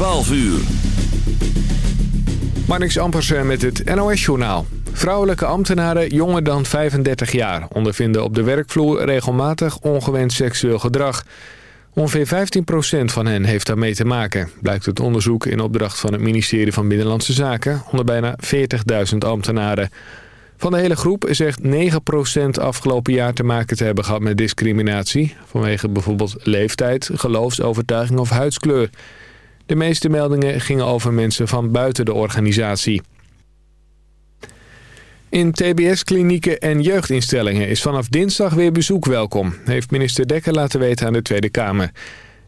12 uur. Marnix Ampersen met het NOS-journaal. Vrouwelijke ambtenaren jonger dan 35 jaar ondervinden op de werkvloer regelmatig ongewenst seksueel gedrag. Ongeveer 15% van hen heeft daarmee te maken, blijkt het onderzoek in opdracht van het ministerie van Binnenlandse Zaken onder bijna 40.000 ambtenaren. Van de hele groep zegt 9% afgelopen jaar te maken te hebben gehad met discriminatie, vanwege bijvoorbeeld leeftijd, geloofsovertuiging of huidskleur. De meeste meldingen gingen over mensen van buiten de organisatie. In tbs-klinieken en jeugdinstellingen is vanaf dinsdag weer bezoek welkom... heeft minister Dekker laten weten aan de Tweede Kamer.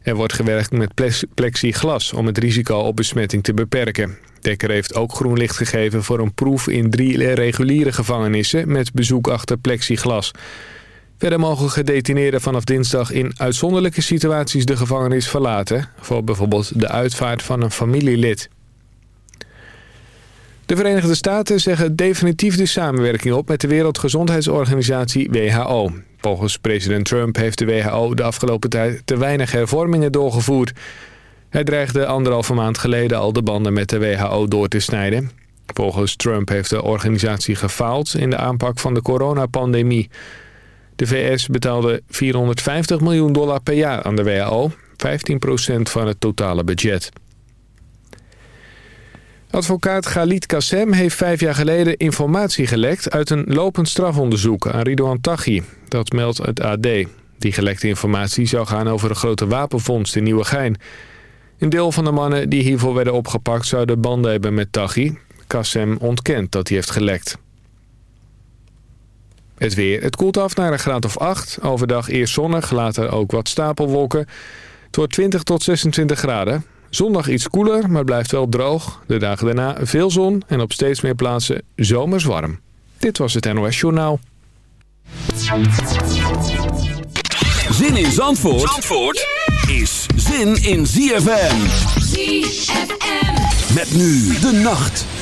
Er wordt gewerkt met plexiglas om het risico op besmetting te beperken. Dekker heeft ook groen licht gegeven voor een proef in drie reguliere gevangenissen... met bezoek achter plexiglas. Verder mogen gedetineerden vanaf dinsdag in uitzonderlijke situaties de gevangenis verlaten... voor bijvoorbeeld de uitvaart van een familielid. De Verenigde Staten zeggen definitief de samenwerking op met de Wereldgezondheidsorganisatie WHO. Volgens president Trump heeft de WHO de afgelopen tijd te weinig hervormingen doorgevoerd. Hij dreigde anderhalve maand geleden al de banden met de WHO door te snijden. Volgens Trump heeft de organisatie gefaald in de aanpak van de coronapandemie. De VS betaalde 450 miljoen dollar per jaar aan de WHO, 15% van het totale budget. Advocaat Khalid Kassem heeft vijf jaar geleden informatie gelekt... uit een lopend strafonderzoek aan Ridouan Taghi. Dat meldt het AD. Die gelekte informatie zou gaan over een grote wapenvondst in Nieuwegein. Een deel van de mannen die hiervoor werden opgepakt... zouden banden hebben met Taghi. Kassem ontkent dat hij heeft gelekt. Het weer. Het koelt af naar een graad of 8. Overdag eerst zonnig, later ook wat stapelwolken. Het wordt 20 tot 26 graden. Zondag iets koeler, maar blijft wel droog. De dagen daarna veel zon en op steeds meer plaatsen zomers warm. Dit was het NOS Journaal. Zin in Zandvoort, Zandvoort is zin in ZFM. ZFM. Met nu de nacht.